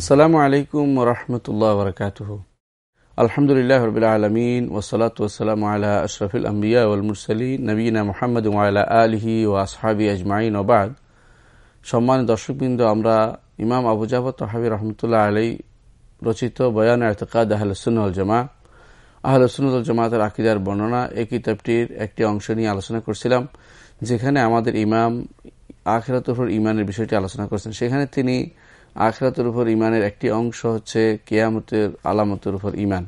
আসসালামু আলাইকুম রহমতুল্লাহ বরকাত আলহামদুলিল্লাহ রবিল আলমিন ওসলাত ওসালাম আলা আশরফুল আম্বিয়া ওলমুরসলী নবীনা মোহাম্মদ ওয়ালা আলহি ও আসহাবি আজমাইন ওবাদ সম্মানিত দর্শকবৃন্দ, আমরা ইমাম আবু জাফর তহাবি রহমতুল্লাহ আলাই রচিত বয়ান এতকাদ আহলসুল জামা আহলসুল জামাতের আকিদার বর্ণনা এই কিতাবটির একটি অংশ নিয়ে আলোচনা করছিলাম, যেখানে আমাদের ইমাম আখেরাত ইমানের বিষয়টি আলোচনা করছেন। সেখানে তিনি আখরাতের উপর ইমানের একটি অংশ হচ্ছে কেয়ামতের আলামতের উপর ইমান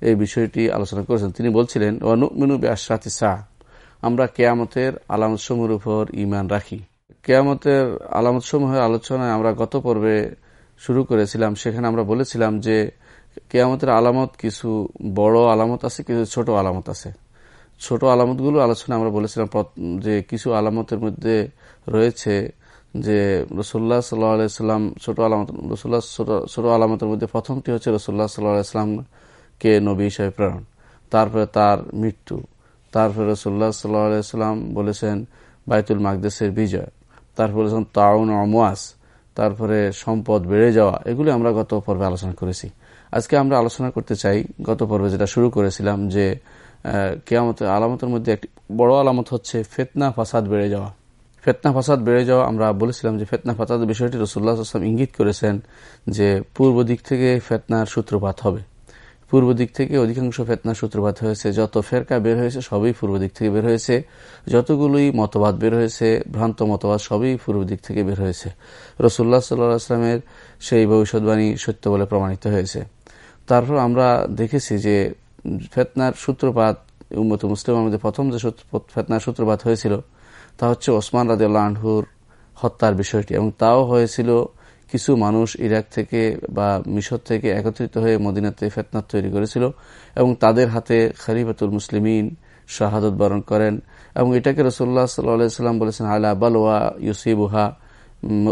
এই বিষয়টি আলোচনা করেছেন। তিনি বলছিলেন অনুমিনুবে আশরাতি শাহ আমরা কেয়ামতের আলামতসমূহের উপর ইমান রাখি। কেয়ামতের আলামতসমূহের আলোচনায় আমরা গত পর্বে শুরু করেছিলাম, সেখানে আমরা বলেছিলাম যে কেয়ামতের আলামত কিছু বড় আলামত আছে, কিছু ছোট আলামত আছে। ছোট আলামতগুলো আলোচনা আমরা বলেছিলাম যে কিছু আলামতের মধ্যে রয়েছে যে রসুল্লাহ সাল্লাম ছোট আলামত রসুল্লাহ ছোট আলামতের মধ্যে প্রথমটি হচ্ছে রসুল্লাহ সাল্লাহামকে নবী হিসাবে প্রেরণ। তারপরে তার মৃত্যু। তারপরে রসুল্লাহ সাল্লাম বলেছেন বাইতুল মাকদেশের বিজয়। তারপরে বলেছেন তাউন অমোয়াস তারপরে সম্পদ বেড়ে যাওয়া, এগুলি আমরা গত পর্বে আলোচনা করেছি। আজকে আমরা আলোচনা করতে চাই গত পর্বে যেটা শুরু করেছিলাম যে কেয়ামতের আলামতের মধ্যে একটি বড় আলামত হচ্ছে ফেতনা, ফাসাদ বেড়ে যাওয়া। ফেতনা ফাসাদ বেড়ে যাওয়া, আমরা বলেছিলাম যে ফেতনা ফাসাদ বিষয়টি রসুল্লাহ আসলাম ইঙ্গিত করেছেন যে পূর্ব দিক থেকে ফেতনার সূত্রপাত হবে। পূর্ব দিক থেকে অধিকাংশ ফেতনার সূত্রপাত হয়েছে। যত ফেরকা বের হয়েছে, সবই পূর্ব দিক থেকে বের হয়েছে। যতগুলোই মতবাদ বের হয়েছে, ভ্রান্ত মতবাদ সবই পূর্ব দিক থেকে বের হয়েছে। রসুল্লাহ সাল্লাহ আসলামের সেই ভবিষ্যৎবাণী সত্য বলে প্রমাণিত হয়েছে। তারপর আমরা দেখেছি যে ফেতনার সূত্রপাত, উম্মত মুসলিমের মধ্যে প্রথম যে ফেতনার সূত্রপাত হয়েছিল তা হচ্ছে ওসমান রাজিউল্লাহ আনহুর হত্যার বিষয়টি। এবং তাও হয়েছিল কিছু মানুষ ইরাক থেকে বা মিশর থেকে একত্রিত হয়ে মদিনাতে ফেতনাত তৈরি করেছিল এবং তাদের হাতে খারিফাতুল মুসলিমিন শাহাদত বরণ করেন। এবং এটাকে রসোল্লা সাল্লাম বলেছেন, আলা বালোয়া ইউসিবুহা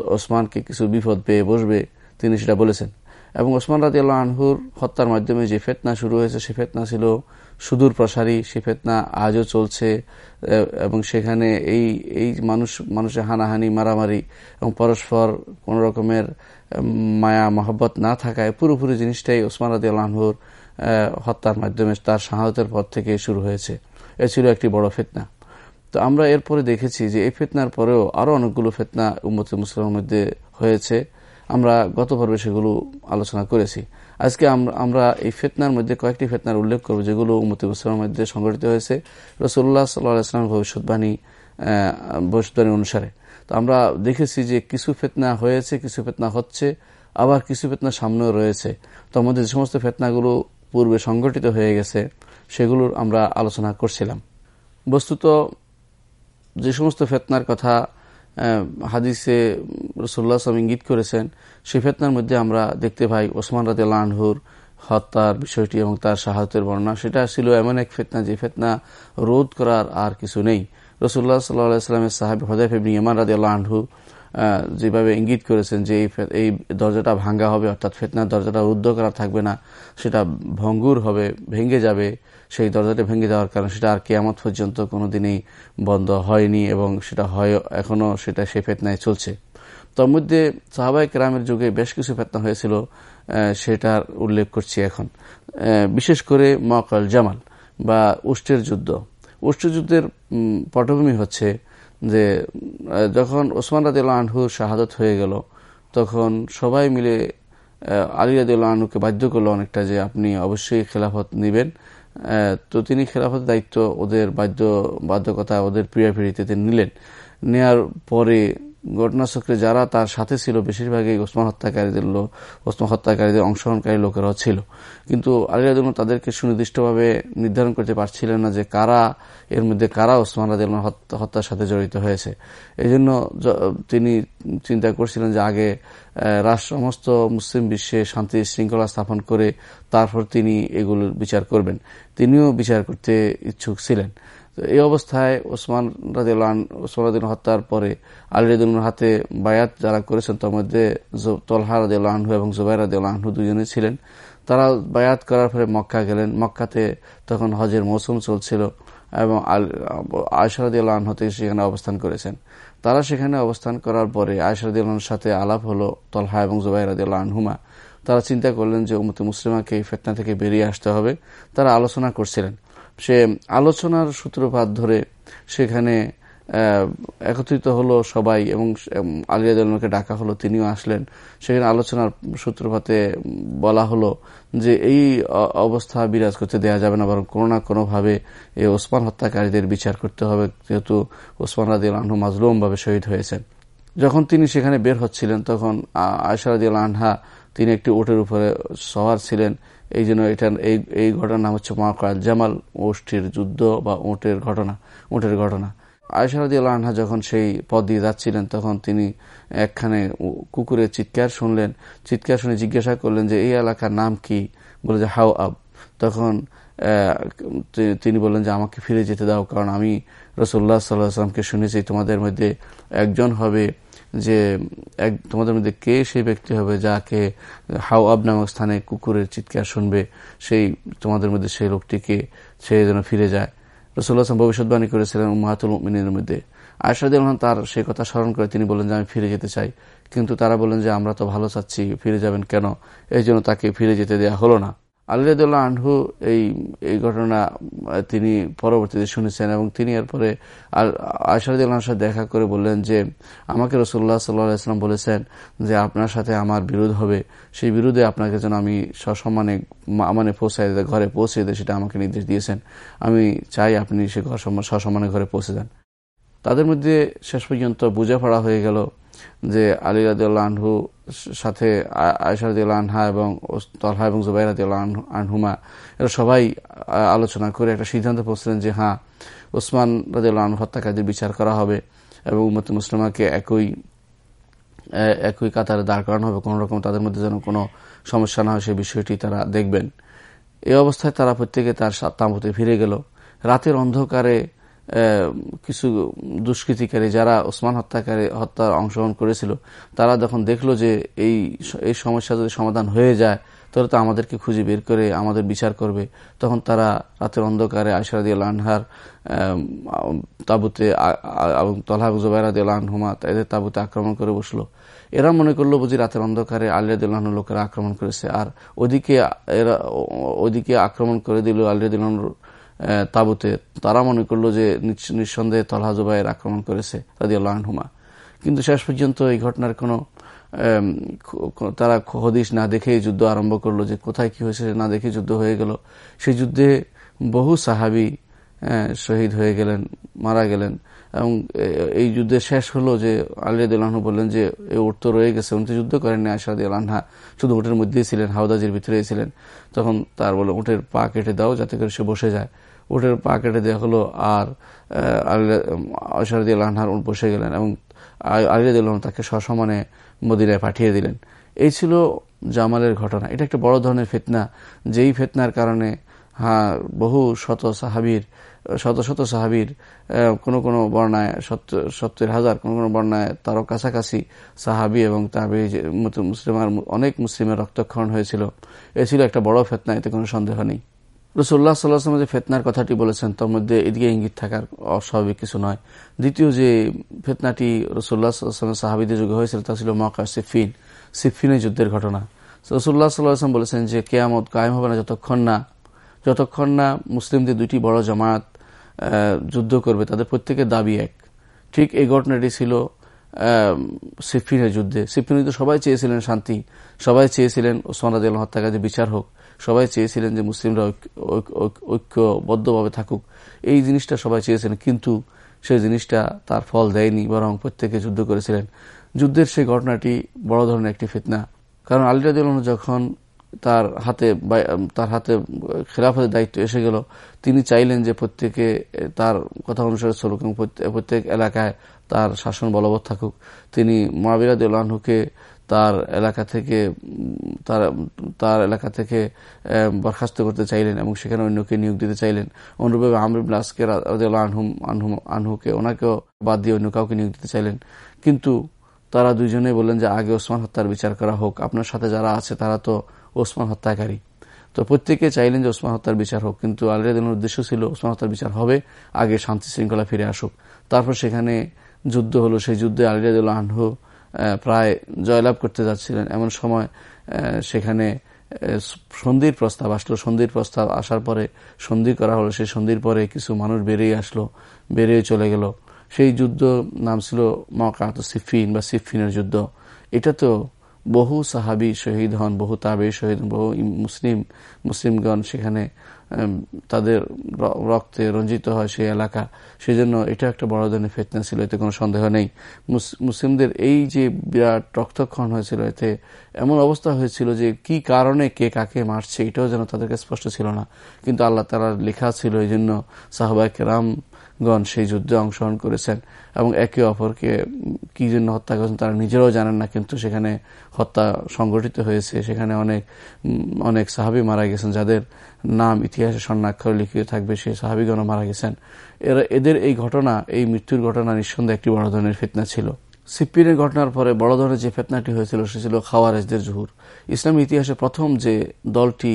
ওসমানকে কিছু বিপদ পেয়ে বসবে, তিনি সেটা বলেছেন। এবং ওসমান রাজি আল্লাহ আনহুর হত্যার মাধ্যমে যে ফেতনা শুরু হয়েছে, সে ফেতনা ছিল সুদূর প্রসারী, সে ফেতনা আজও চলছে এবং সেখানে এই এই মানুষ, মানুষের হানাহানি, মারামারি এবং পরস্পর কোন রকমের মায়া, মহব্বত না থাকায় পুরোপুরি জিনিসটাই ওসমান রাজি আল্লাহর হত্যার মাধ্যমে তার শাহাদতের পর থেকে শুরু হয়েছে। এ ছিল একটি বড় ফেতনা। তো আমরা এরপরে দেখেছি যে এই ফেতনার পরেও আরও অনেকগুলো ফেতনা উম্মত মুসলিমের মধ্যে হয়েছে। আমরা গত পর্বে সেগুলো আলোচনা করেছি। আজকে আমরা এই ফেতনার মধ্যে কয়েকটি ফেতনার উল্লেখ করব, যেগুলো উম্মতি মুসলিমের মধ্যে সংঘটিত হয়েছে। রসুল্লাহ সাল্লাহামের ভবিষ্যৎবাণী ভবিষ্যৎবাণী অনুসারে। তো আমরা দেখেছি যে কিছু ফেতনা হয়েছে, কিছু ফেতনা হচ্ছে, আবার কিছু ফেতনা সামনেও রয়েছে। তো আমাদের যে সমস্ত ফেতনাগুলো পূর্বে সংগঠিত হয়ে গেছে, সেগুলোর আমরা আলোচনা করছিলাম। বস্তুত যে সমস্ত ফেতনার কথা হাদিসে রসুল্লাহ আসলাম ইঙ্গিত করেছেন, সেই ফেতনার মধ্যে আমরা দেখতে পাই ওসমান রাতে লানহুর হত্যার বিষয়টি এবং তার সাহায্যের বর্ণনা। সেটা ছিল এমন এক ফেতনা যে ফেতনা রোধ করার আর কিছু নেই। রসুল্লাহ সাল্লাহ সাহেব হদাইফ ইবনি ইমান রাতে আল্লাহ যেভাবে ইঙ্গিত করেছেন যে এই দরজাটা ভাঙ্গা হবে, অর্থাৎ ফেতনার দরজাটা রুদ্ধ করা থাকবে না, সেটা ভঙ্গুর হবে, ভেঙে যাবে, সেই দরজাটা ভেঙে যাওয়ার কারণে সেটা আর কেয়ামত পর্যন্ত কোনোদিনই বন্ধ হয়নি এবং সেটা হয় এখনও সেটা সেই ফেতনায় চলছে। তার মধ্যে সাহাবাই কেরামের যুগে বেশ কিছু ফেতনা হয়েছিল সেটার উল্লেখ করছি এখন। বিশেষ করে মকাল জামাল বা উষ্টের যুদ্ধ। উষ্টের যুদ্ধের পটভূমি হচ্ছে যে যখন ওসমান রাজিউল আনহু শাহাদত হয়ে গেল, তখন সবাই মিলে আলী রাজিউল আনহুকে বাধ্য করল অনেকটা যে, আপনি অবশ্যই খেলাফত নেবেন। তো তিনি খেলাফতের দায়িত্ব ওদের বাধ্য, বাধ্যকতা ওদের পিড়াপিড়িতে তিনি নিলেন। নেয়ার পরে ঘটনাচক্রে যারা তার সাথে ছিল, বেশিরভাগই ওসমান হত্যাকারীদের লোক ওসমান হত্যাকারীদের অংশগ্রহণকারী লোকেরাও ছিল। কিন্তু আলিরাজুল তাদেরকে সুনির্দিষ্টভাবে নির্ধারণ করতে পারছিলেন না যে কারা, এর মধ্যে কারা ওসমান রাজ হত্যার সাথে জড়িত হয়েছে। এই জন্য তিনি চিন্তা করছিলেন যে আগে রাষ্ট্র সমস্ত মুসলিম বিশ্বে শান্তি শৃঙ্খলা স্থাপন করে তারপর তিনি এগুলোর বিচার করবেন। তিনিও বিচার করতে ইচ্ছুক ছিলেন। এই অবস্থায় ওসমান রাজিউল্লাহ ওসমান রাদিন হত্যার পরে আলী হাতে বায়াত যারা করেছেন, তার মধ্যে তলহা রাজিউল্লাহ আনহু এবং জুবাই রাজিউল্লাহ আনহু দুজনে ছিলেন। তারা বায়াত করার পরে মক্কা গেলেন। মক্কাতে তখন হজের মৌসুম চলছিল এবং আয়সারদুল্লাহ আনহতে সেখানে অবস্থান করেছেন। তারা সেখানে অবস্থান করার পরে আয়সারদুল্লাহর সাথে আলাপ হলো তলহা এবং জুবাই রাজিউল্লাহ আনহুমা। তারা চিন্তা করলেন যে উমতে মুসলিমাকে এই ফেতনা থেকে বেরিয়ে আসতে হবে। তারা আলোচনা করছিলেন। সে আলোচনার সূত্রপাত ধরে সেখানে একত্রিত হলো সবাই এবং আলিয়া আলিয়াদুলকে ডাকা হলো, তিনিও আসলেন। সেখানে আলোচনার সূত্রপাতে বলা হলো যে এই অবস্থা বিরাজ করতে দেয়া যাবে না, বরং কোনো না কোনোভাবে এই ওসমান হত্যাকারীদের বিচার করতে হবে, যেহেতু ওসমান রাদিউল আনহু মাজলুমভাবে শহীদ হয়েছেন। যখন তিনি সেখানে বের হচ্ছিলেন, তখন আয়সা রাদিউল আনহা তিনি একটি ওটের উপরে সওয়ার ছিলেন। এই জন্য এটা এই এই ঘটনার নাম হচ্ছে মহাকাল জামাল ওষ্ঠীর যুদ্ধ বা ওটের ঘটনা ওটের ঘটনা। আয়সারদি আনহা যখন সেই পদ দিয়ে যাচ্ছিলেন, তখন তিনি একখানে কুকুরের চিৎকার শুনলেন। চিৎকার শুনে জিজ্ঞাসা করলেন যে, এই এলাকার নাম কি? বলে যে, হাও আব। তখন তিনি বললেন যে, আমাকে ফিরে যেতে দাও, কারণ আমি রসুল্লাহ সাল্লাহামকে শুনেছি, তোমাদের মধ্যে একজন হবে যে এক, তোমাদের মধ্যে কে সেই ব্যক্তি হবে যাকে হাও আব নামক স্থানে কুকুরের চিৎকার শুনবে, সেই তোমাদের মধ্যে সেই লোকটিকে সে যেন ফিরে যায়। রসুল্লাহ ভবিষ্যৎবাণী করেছিলেন মাহাতুল মিনের মধ্যে। আয়সাদ তার সেই কথা স্মরণ করে তিনি বলেন যে, আমি ফিরে যেতে চাই। কিন্তু তারা বলেন যে, আমরা তো ভালো চাচ্ছি, ফিরে যাবেন কেন? এই জন্য তাকে ফিরে যেতে দেয়া হলো না। আলিরাদুল্লাহ আনহু এই এই ঘটনা তিনি পরবর্তীতে শুনেছেন এবং তিনি এরপরে আশারদুল্লাহর সাথে দেখা করে বললেন যে, আমাকে রসুল্লাহ সাল্লাহাম বলেছেন যে, আপনার সাথে আমার বিরোধ হবে। সেই বিরুদ্ধে আপনাকে যেন আমি সসম্মানে মানে পৌঁছায় ঘরে পৌঁছে দেয় সেটা আমাকে নির্দেশ দিয়েছেন। আমি চাই আপনি সে ঘর সসম্মানে ঘরে পৌঁছে যান তাদের মধ্যে শেষ পর্যন্ত বোঝাপড়া হয়ে গেল যে, আলী আনহু সাথে আয়সা আনহা এবং তলহা এবং জুবাই রাদিউল্লাহ আনহুমা, এরা সবাই আলোচনা করে একটা সিদ্ধান্ত পৌঁছলেন যে হ্যাঁ ওসমান রাদিউল্লাহ আনহু হত্যাকারীদের বিচার করা হবে এবং উম্মত মুসলিমাকে একই একই কাতারে দাঁড় করানো হবে। কোন রকম তাদের মধ্যে যেন কোনো সমস্যা না হয় সেই বিষয়টি তারা দেখবেন। এই অবস্থায় তারা প্রত্যেকে তার তাম্বুতে ফিরে গেল। রাতের অন্ধকারে কিছু দুষ্কৃতিকারী যারা ওসমান হত্যাকারী হত্যার অংশগ্রহণ করেছিল, তারা যখন দেখল যে এই এই সমস্যা যদি সমাধান হয়ে যায়, তাহলে তো আমাদেরকে খুঁজে বের করে আমাদের বিচার করবে। তখন তারা রাতের অন্ধকারে আয়সারাদি আনহার তাবুতে এবং তলহা জুবাইরাদি আনহুমা এদের তাবুতে আক্রমণ করে বসল। এরা মনে করল বুঝি রাতের অন্ধকারে আলিয়াদুল্লাহ লোকেরা আক্রমণ করেছে, আর ওদিকে এরা ওদিকে আক্রমণ করে দিল আলিয়াদুল্লাহ তাবুতে তারা মনে করল যে নিঃসন্দেহে তলহা জুবাইয়ের আক্রমণ করেছে তাদি আল্লাহনুমা কিন্তু শেষ পর্যন্ত এই ঘটনার কোনো তারা হদিস না দেখেই যুদ্ধ আরম্ভ করল যে কোথায় কি হয়েছে না দেখে যুদ্ধ হয়ে গেল। সেই যুদ্ধে বহু সাহাবি শহীদ হয়ে গেলেন, মারা গেলেন। এবং এই যুদ্ধে শেষ হলো যে আলিয়াদুল্লাহনু বললেন যে এই উঠ তো রয়ে গেছে, উনি যুদ্ধ করেননি। আশাদ আল্লাহা শুধু উঠের মধ্যেই ছিলেন, হাওদাজির ভিতরেই ছিলেন। তখন তার বলে উঠের পা কেটে দাও যাতে করে সে বসে যায়। উঠের পা কেটে দেওয়া হলো আর আশারদি আল্লাহার বসে গেলেন এবং আলিয়াদুল্লাহ তাকে সসমানে মদিনায় পাঠিয়ে দিলেন। এই ছিল জামালের ঘটনা। এটা একটা বড় ধরনের ফেতনা। যেই ফেতনার কারণে হ্যাঁ বহু শত সাহাবির শত শত সাহাবির কোনো কোনো বর্ণায় সত্তর হাজার, কোনো কোনো বর্ণায় তারও কাছাকাছি সাহাবি এবং তাহাবি মুসলিমার অনেক মুসলিমের রক্তক্ষরণ হয়েছিল। এ ছিল একটা বড় ফেতনা, এতে কোনো সন্দেহ নেই। রসুল্লাহ সাল্লাহাম যে ফেতনার কথাটি বলেছেন, তার মধ্যে এদিকে ইঙ্গিত থাকার অস্বাভাবিক কিছু নয়। দ্বিতীয় যে ফেতনাটি রসুল্লাহ সাল্লাহামের সাহাবিদের যুগে হয়েছিল, তা ছিল মকা সিফিন, সিফিনের যুদ্ধের ঘটনা। রসুল্লাহ সাল্লাহাম বলেছেন যে, কেয়ামত কায়েম হবে না যতক্ষণ না যতক্ষণ না মুসলিমদের দুটি বড় জামাত যুদ্ধ করবে, তাদের প্রত্যেকের দাবি এক। ঠিক এই ঘটনাটি ছিল সিফিনের যুদ্ধে। সিফিনের যুদ্ধে সবাই চেয়েছিলেন শান্তি, সবাই চেয়েছিলেন ওসমান রাজি হত্যাকারী বিচার হোক, সবাই চেয়েছিলেন যে মুসলিমরা ঐক্যবদ্ধভাবে থাকুক। এই জিনিসটা সবাই চেয়েছিলেন কিন্তু সেই জিনিসটা তার ফল দেয়নি, বরং প্রত্যেকে যুদ্ধ করেছিলেন। যুদ্ধের সেই ঘটনাটি বড় ধরনের একটি ফিতনা। কারণ আলিরাদিল যখন তার হাতে তার হাতে খেলাফতের দায়িত্ব এসে গেল। তিনি চাইলেন যে প্রত্যেকে তার কথা অনুসারে চলুক এবং প্রত্যেক এলাকায় তার শাসন বলবৎ থাকুক। তিনি মহাবিরাদুল্লাহকে তার এলাকা থেকে তার তার এলাকা থেকে বরখাস্ত করতে চাইলেন এবং সেখানে অন্যকে নিয়োগ দিতে চাইলেন। অনুরূপভাবে আমরিবুল আসকের আনহুম আনহুম আনহুকে ওনাকেও বাদ দিয়ে অন্য কাউকে নিয়োগ দিতে চাইলেন। কিন্তু তারা দুইজনে বললেন যে আগে ওসমান হত্যার বিচার করা হোক। আপনার সাথে যারা আছে তারা তো ওসমান হত্যাকারী। তো প্রত্যেকে চাইলেন যে ওসমান হত্যার বিচার হোক, কিন্তু আলিরাদিনের উদ্দেশ্য ছিল ওসমান হত্যার বিচার হবে, আগে শান্তি শৃঙ্খলা ফিরে আসুক। তারপর সেখানে যুদ্ধ হলো, সেই যুদ্ধে আলিরাদুল্লাহ আনহু প্রায় জয়লাভ করতে যাচ্ছিলেন। এমন সময় সেখানে সন্ধির প্রস্তাব আসলো। সন্ধির প্রস্তাব আসার পরে সন্ধি করা হলো। সেই সন্ধির পরে কিছু মানুষ বেরিয়ে আসলো, বেরিয়ে চলে গেল। সেই যুদ্ধ নাম ছিল মকাত সিফিন বা সিফিনের যুদ্ধ। এটা তো বহু সাহাবি শহীদ হন, বহু তাবে শহীদ বহু মুসলিম, মুসলিমগণ সেখানে তাদের রক্তে রঞ্জিত হয় সেই এলাকা। সেজন্য এটা একটা বড় ধরনের ফেতনা ছিল, এতে কোনো সন্দেহ নেই। মুসলিমদের এই যে বিরাট রক্তক্ষণ হয়েছিল, এতে এমন অবস্থা হয়েছিল যে কি কারণে কে কাকে মারছে, এটাও যেন তাদেরকে স্পষ্ট ছিল না। কিন্তু আল্লাহ তারা লেখা ছিল এই জন্য সাহবাইকে রাম গণ সেই যুদ্ধে অংশগ্রহণ করেছেন এবং একে অপরকে কি জন্য হত্যা করেছেন তারা নিজেরাও জানেন না, কিন্তু সেখানে হত্যা সংগঠিত হয়েছে। সেখানে অনেক অনেক সাহাবি মারা গেছেন যাদের নাম ইতিহাসে স্বর্ণাক্ষর লিখিত থাকবে, সেই সাহাবিগণ মারা গেছেন। এরা, এদের এই ঘটনা, এই মৃত্যুর ঘটনা নিঃসন্দেহে একটি বড় ধরনের ফেতনা ছিল। সিপিনের ঘটনার পরে বড় ধরনের যে ফেতনাটি হয়েছিল, সে ছিল খাওয়ারেজদের জুহুর। ইসলামী ইতিহাসে প্রথম যে দলটি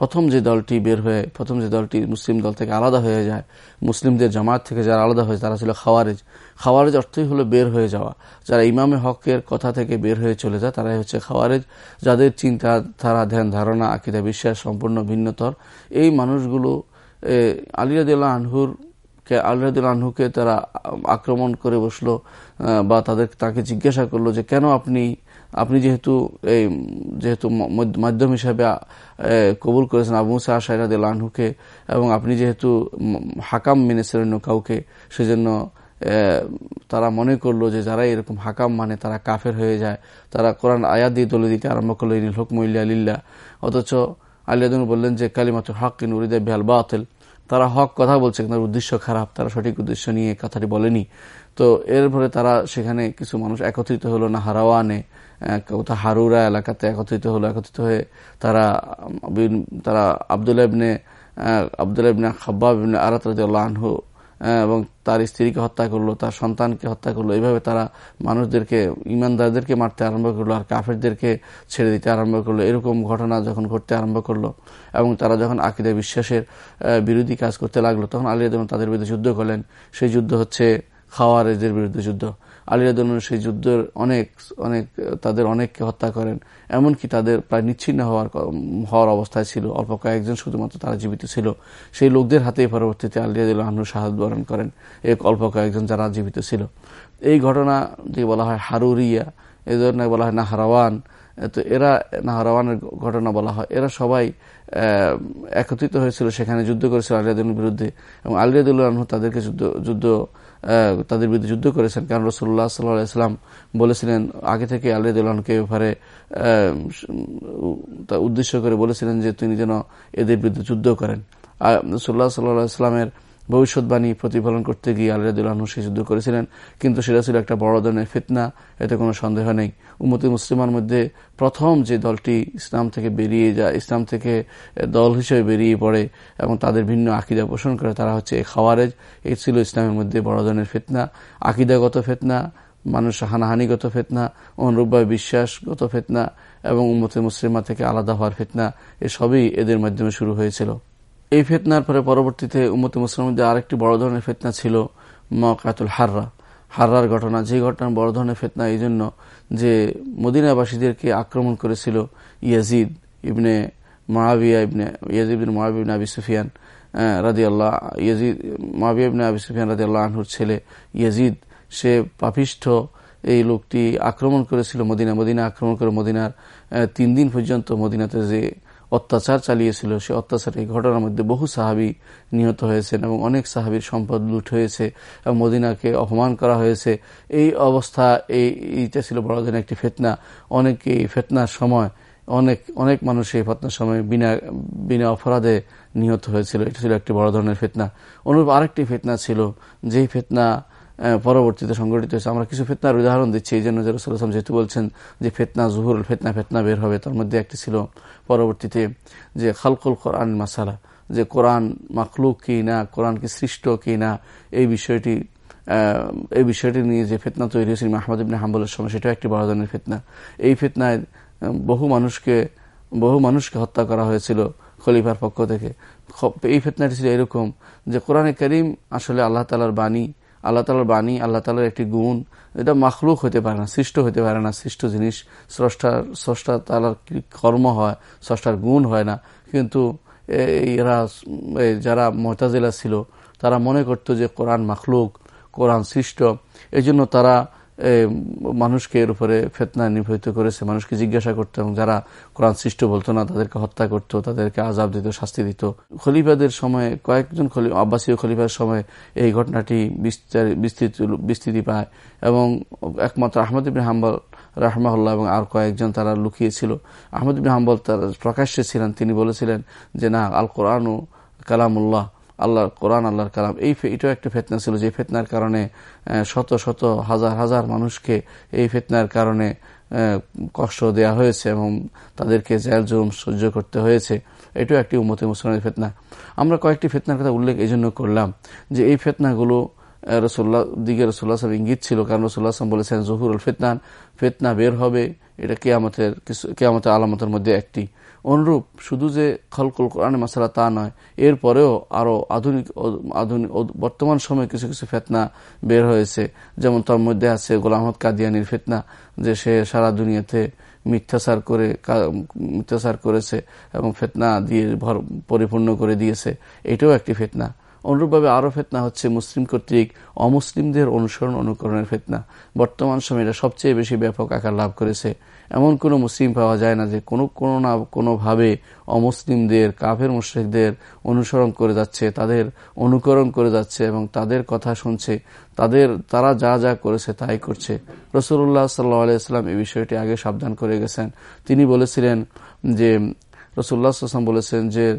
প্রথম যে দলটি বের হয়ে, প্রথম যে দলটি মুসলিম দল থেকে আলাদা হয়ে যায়, মুসলিমদের জামাত থেকে যারা আলাদা হয়ে তারা ছিল খাওয়ারেজ। খাওয়ারেজ অর্থই হলো বের হয়ে যাওয়া। যারা ইমামে হকের কথা থেকে বের হয়ে চলে যায়, তারাই হচ্ছে খাওয়ারেজ। যাদের চিন্তা ধারা, ধ্যান ধারণা, আকিদা বিশ্বাস সম্পূর্ণ ভিন্নতর। এই মানুষগুলো আলিরাদুল্লাহ আনহুর আলিরাদুল্লাহ আনহুকে তারা আক্রমণ করে বসল বা তাদের, তাকে জিজ্ঞাসা করল যে, কেন আপনি আপনি যেহেতু এই, যেহেতু মাধ্যম হিসাবে কবুল করেছেন আবু মুসা আশাইরাদ আনহুকে, এবং আপনি যেহেতু হাকাম মেনেছিলেন কাউকে, সেজন্য তারা মনে করল যে যারা এরকম হাকাম মানে তারা কাফের হয়ে যায়। তারা কোরআন আয়াত দিয়ে দলে দিতে আরম্ভ করল, ইনিল হুকমুল্লা আলিল্লা অথচ আলিয়াদুন বললেন যে কালিমাত হক কিন উরিদে বিহাল বাতিল। তারা হক কথা বলছে, কিন্তু উদ্দেশ্য খারাপ। তারা সঠিক উদ্দেশ্য নিয়ে কথাটি বলেনি। তো এরপরে তারা সেখানে কিছু মানুষ একত্রিত হলো না হারাওয়ানে কোথাও হারুরা এলাকাতে একত্রিত হলো, একত্রিত হয়ে তারা তারা আবদুল্লাহ ইবনে আবদুল্লাহ ইবনে খাব্বাব ইবনে আরাত আনহু এবং তার স্ত্রীকে হত্যা করল, তার সন্তানকে হত্যা করল। এইভাবে তারা মানুষদেরকে, ইমানদারদেরকে মারতে আরম্ভ করল আর কাফেরদেরকে ছেড়ে দিতে আরম্ভ করল। এরকম ঘটনা যখন ঘটতে আরম্ভ করল এবং তারা যখন আকিদা বিশ্বাসের বিরোধী কাজ করতে লাগল, তখন আলী যখন তাদের বিরুদ্ধে যুদ্ধ করলেন। সেই যুদ্ধ হচ্ছে খাওয়ারেজের বিরুদ্ধে যুদ্ধ। আলিরাদুল সেই যুদ্ধের অনেক অনেক, তাদের অনেককে হত্যা করেন। এমনকি তাদের প্রায় নিচ্ছিন্ন হওয়ার হওয়ার অবস্থায় ছিল। অল্প কয়েকজন শুধুমাত্র তারা জীবিত ছিল। সেই লোকদের হাতে পরবর্তীতে আলিয়াদুল আহনু শাহাদ বরণ করেন। এক অল্প কয়েকজন যারা জীবিত ছিল। এই ঘটনা যে বলা হয় হারুরিয়া এই ধরনের বলা হয় নাহারাওয়ান, তো এরা নাহারাওয়ানের ঘটনা বলা হয়। এরা সবাই একত্রিত হয়েছিল। সেখানে যুদ্ধ করেছিল আলিয়াদুলের বিরুদ্ধে। এবং আলিয়াদুল্লাহ তাদেরকে যুদ্ধ যুদ্ধ তাদের বিরুদ্ধে যুদ্ধ করেছেন। কারণ রসুল্লাহ সাল্লাম বলেছিলেন, আগে থেকে আলী আলিদুল্লাহকে ব্যাপারে উদ্দেশ্য করে বলেছিলেন যে তিনি যেন এদের বিরুদ্ধে যুদ্ধ করেন। রসুল্লাহ সাল্লাহ ইসলামের ভবিষ্যৎবাণী প্রতিফলন করতে গিয়ে আলিরাদুল্লাহ সেই যুদ্ধ করেছিলেন, কিন্তু সেটা ছিল একটা বড় ধরনের ফিতনা, এতে কোনো সন্দেহ নেই। উম্মতি মুসলিমার মধ্যে প্রথম যে দলটি ইসলাম থেকে বেরিয়ে যায়, ইসলাম থেকে দল হিসেবে বেরিয়ে পড়ে এবং তাদের ভিন্ন আকিদা পোষণ করে, তারা হচ্ছে এ খাওয়ারেজ। এই ছিল ইসলামের মধ্যে বড় ধরনের ফেতনা, আকিদাগত ফেতনা, মানুষ হানাহানিগত ফেতনা, অনুরূপভাবে বিশ্বাসগত ফেতনা এবং উম্মতে মুসলিমা থেকে আলাদা হওয়ার ফেতনা, এসবই এদের মাধ্যমে শুরু হয়েছিল। এই ফেতনার পরে পরবর্তীতে উম্মতে মুসলিমদের আরেকটি বড় ধরনের ফেতনা ছিল মকাতুল হাররা। হাররার ঘটনা, যে ঘটনা বড় ধরনের ফেতনা এই জন্য যে মদিনাবাসীদেরকে আক্রমণ করেছিল ইয়াজিদ ইবনে মহাবিয়া ইবনে, ইয়াজিদ ইবনে মহাবিব আবি সুফিয়ান রাজি আল্লাহ ইয়াজিদ মহাবিয়া ইবনে আবি সুফিয়ান রাজি আল্লাহ আনহুর ছেলে ইয়াজিদ, সে পাপিষ্ঠ এই লোকটি আক্রমণ করেছিল মদিনা মদিনা আক্রমণ করে মদিনার তিন দিন পর্যন্ত মদিনাতে যে অত্যাচার চালিয়েছিল। সে অত্যাচার এই ঘটনার মধ্যে বহু সাহাবি নিহত হয়েছেন এবং অনেক সাহাবির সম্পদ লুট হয়েছে এবং মদিনাকে অপমান করা হয়েছে। এই অবস্থা, এই এইটা ছিল বড়দিন একটি ফেতনা। অনেকে এই ফেতনার সময়, অনেক অনেক মানুষ এই ফেতনার সময় বিনা বিনা অপরাধে নিহত হয়েছিল। এটা ছিল একটি বড় ধরনের ফেতনা। অনুরূপ আরেকটি ফেতনা ছিল, যেই ফেতনা পরবর্তীতে সংগঠিত হয়েছে। আমরা কিছু ফেতনার উদাহরণ দিচ্ছি। এই জন্য জেরুসালাম যেহেতু বলছেন যে ফেতনা জুহুর, ফেতনা ফেতনা বের হবে। তার মধ্যে একটি ছিল পরবর্তীতে যে খালকুল কোরআন মাসালা, যে কোরআন মাখলুক কি না, কোরআন কি সৃষ্ট কি না, এই বিষয়টি এই বিষয়টি নিয়ে যে ফেতনা তৈরি হয়েছিল মাহমদ ইবিন হাম্বলের সময়, সেটাও একটি বড় ধরনের ফেতনা। এই ফেতনায় বহু মানুষকে বহু মানুষকে হত্যা করা হয়েছিল খলিফার পক্ষ থেকে। এই ফেতনাটি ছিল এরকম যে কোরআনে করিম আসলে আল্লাহ তালার বাণী আল্লাহ তালার বাণী, আল্লাহ তালার একটি গুণ, এটা মাখলুক হতে পারে না, সৃষ্ট হতে পারে না, সৃষ্ট জিনিস স্রষ্টার স্রষ্টা তালার কর্ম হয়, স্রষ্টার গুণ হয় না। কিন্তু এরা যারা মহতাজিলা ছিল, তারা মনে করত যে কোরআন মাখলুক, কোরআন সৃষ্ট এই জন্য তারা মানুষকে এর উপরে ফেতনা নির্ভরিত করেছে, মানুষকে জিজ্ঞাসা করতো এবং যারা কোরআন সৃষ্ট বলতো না, তাদেরকে হত্যা করত, তাদেরকে আজাব দিত, শাস্তি দিত। খলিফাদের সময়, কয়েকজন আব্বাসীয় খলিফার সময় এই ঘটনাটি বিস্তৃত, বিস্তৃতি পায় এবং একমাত্র আহমদ ইবিন হাম্বল, রাহমাহুল্লাহ এবং আর কয়েকজন তারা লুকিয়েছিল। আহমদ ইবিন হাম্বল তার প্রকাশ্যে ছিলেন, তিনি বলেছিলেন যে, না আল কোরআন কালামুল্লাহ। আল্লাহর কোরআন, আল্লাহর কালাম, এই এটাও একটা ফেতনা ছিল যে ফেতনার কারণে শত শত হাজার হাজার মানুষকে এই ফেতনার কারণে কষ্ট দেয়া হয়েছে এবং তাদেরকে জেল জুম সহ্য করতে হয়েছে। এটাও একটি উন্মতি মুসলমানের ফেতনা। আমরা কয়েকটি ফেতনার কথা উল্লেখ এই জন্য করলাম যে এই ফেতনাগুলো রসোল্লা দিকে রসোল্লা সাহেব ইঙ্গিত ছিল। কারণ রসোল্লাহ আসলাম বলেছেন, জহুরুল ফেতনান ফেতনা বের হবে। এটা কেয়ামতের কিছু কেয়ামতের আলামতের মধ্যে একটি। অনুরূপ, শুধু যে খলকুল কোরআন মশালা তা নয়, এরপরেও আরও আধুনিক আধুনিক বর্তমান সময়ে কিছু কিছু ফেতনা বের হয়েছে। যেমন তার মধ্যে আছে গোলাম আহমদ কাদিয়ানির ফেতনা, যে সে সারা দুনিয়াতে মিথ্যাচার করে মিথ্যাচার করেছে এবং ফেতনা দিয়ে পরিপূর্ণ করে দিয়েছে। এটাও একটি ফেতনা। অনুরূপভাবে আরও ফেতনা হচ্ছে মুসলিম কর্তৃক অমুসলিমদের অনুসরণ অনুকরণের ফেতনা। বর্তমান সময়ে এটা সবচেয়ে বেশি ব্যাপক আকার লাভ করেছে। এমন কোনো মুসলিম পাওয়া যায় না যে কোনো কোনো না কোনোভাবে অমুসলিমদের, কাফের মুশ্রিকদের অনুসরণ করে যাচ্ছে, তাদের অনুকরণ করে যাচ্ছে এবং তাদের কথা শুনছে। তাদের, তারা যা যা করেছে তাই করছে। রসুল্লাহ সাল্লাহ আলাইসলাম এই বিষয়টি আগে সাবধান করে গেছেন। তিনি বলেছিলেন যে রসুল্লাহ আসলাম বলেছেন যে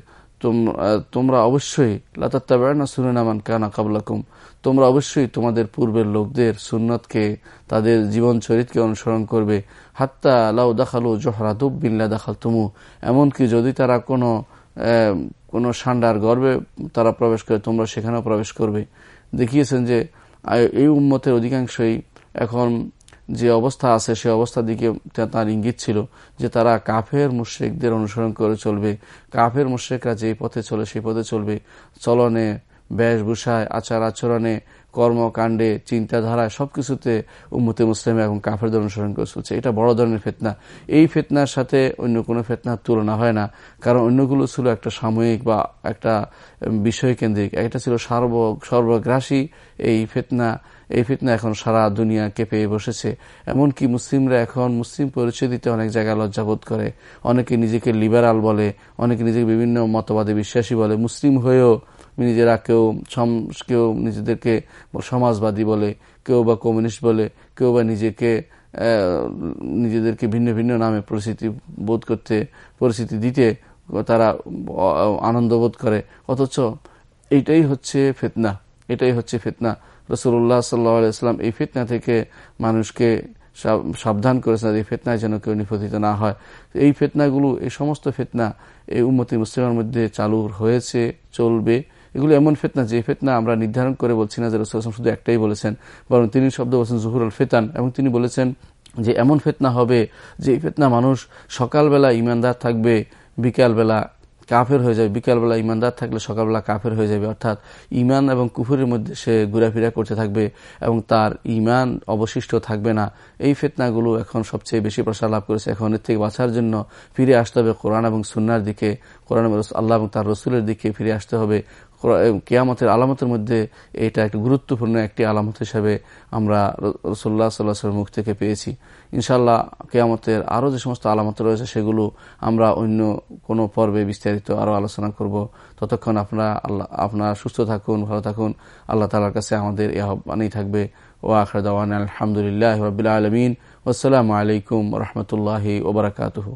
তোমরা অবশ্যই লাতাত্তাবেড়া সুনামান কানা কাবলাকুম। তোমরা অবশ্যই তোমাদের পূর্বের লোকদের সুন্নতকে, তাদের জীবন চরিতকে অনুসরণ করবে। হাত্তা লাউ দেখাল জহরা দুব বিল্লা দেখাল তুমু এমনকি যদি তারা কোনো কোনো সান্ডার গর্বে তারা প্রবেশ করে, তোমরা সেখানেও প্রবেশ করবে। দেখিয়েছেন যে এই উম্মতের অধিকাংশই এখন যে অবস্থা আছে, সে অবস্থার দিকে তার ইঙ্গিত ছিল যে তারা কাফের মুশ্রিকদের অনুসরণ করে চলবে। কাফের মুশ্রিকরা যে পথে চলে, সেই পথে চলবে। চলনে, বেশভূষায়, আচার আচরণে, কর্মকাণ্ডে, চিন্তাধারায় সব সবকিছুতে উম্মতে মুসলিম এবং কাফেরদের অনুসরণ করে চলছে। এটা বড় ধরনের ফেতনা। এই ফেতনার সাথে অন্য কোনো ফেতনার তুলনা হয় না, কারণ অন্যগুলো ছিল একটা সাময়িক বা একটা বিষয় কেন্দ্রিক। একটা ছিল সর্ব সর্বগ্রাসী এই ফেতনা এই ফিতনা এখন সারা দুনিয়া কেঁপে বসেছে। এমনকি মুসলিমরা এখন মুসলিম পরিচয় দিতে অনেক জায়গায় লজ্জাবোধ করে। অনেকে নিজেকে লিবারাল বলে, অনেকে নিজেকে বিভিন্ন মতবাদে বিশ্বাসী বলে। মুসলিম হয়েও নিজেরা কেউ কেউ নিজেদেরকে সমাজবাদী বলে, কেউ বা কমিউনিস্ট বলে, কেউ বা নিজেকে নিজেদেরকে ভিন্ন ভিন্ন নামে পরিস্থিতি বোধ করতে পরিস্থিতি দিতে তারা আনন্দ বোধ করে। অথচ এইটাই হচ্ছে ফেতনা, এটাই হচ্ছে ফেতনা। রসুল্লাহ সাল্লাহাম এই ফিতনা থেকে মানুষকে সাবধান করেছেন এই ফেতনায় যেন কেউ নিপতিত না হয়। এই ফেতনাগুলো, এই সমস্ত ফেতনা এই উন্মতি মুসলিমের মধ্যে চালু হয়েছে, চলবে। এগুলো এমন ফেতনা, যে ফেতনা আমরা নির্ধারণ করে বলছি না যে রসুলাম শুধু একটাই বলেছেন, বরং তিনি শব্দ বলছেন জহুরুল ফেতান, এবং তিনি বলেছেন যে এমন ফেতনা হবে যে এই ফেতনা মানুষ সকালবেলা ইমানদার থাকবে, বিকালবেলা কাফের হয়ে যাবে। বিকালবেলা ইমানদার থাকলে সকালবেলা কাফের হয়ে যাবে। অর্থাৎ ইমান এবং কুফুরের মধ্যে সে ঘুরাফিরা করতে থাকবে এবং তার ইমান অবশিষ্ট থাকবে না। এই ফেতনাগুলো এখন সবচেয়ে বেশি প্রসার লাভ করেছে। এখন এর থেকে বাঁচার জন্য ফিরে আসতে হবে কোরআন এবং সুন্নার দিকে। কোরআন আল্লাহ এবং তার রসুলের দিকে ফিরে আসতে হবে। কেয়ামতের আলামতের মধ্যে এটা একটা গুরুত্বপূর্ণ একটি আলামত হিসাবে আমরা রসোল্লা সাল্লাহের মুখ থেকে পেয়েছি। ইনশাল্লাহ কেয়ামতের আরও যে সমস্ত আলামত রয়েছে, সেগুলো আমরা অন্য কোনো পর্বে বিস্তারিত আরও আলোচনা করব। ততক্ষণ আপনারা আল্লাহ, আপনারা সুস্থ থাকুন, ভালো থাকুন। আল্লাহ তালার কাছে আমাদের এ আহ্বানেই থাকবে। ও আখর দাওয়ান আলহামদুলিল্লাহ রবিল আলমিন। আসসালামু আলাইকুম রহমতুল্লাহি ওবরাকাতহ